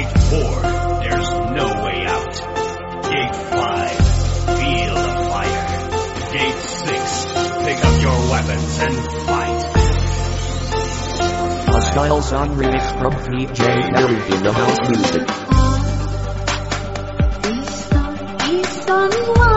Gate 4, there's no way out. Gate 5, feel the fire. Gate 6, pick up your weapons and fight. A style song remix from PJ Harry in the house music. Isan wajahmu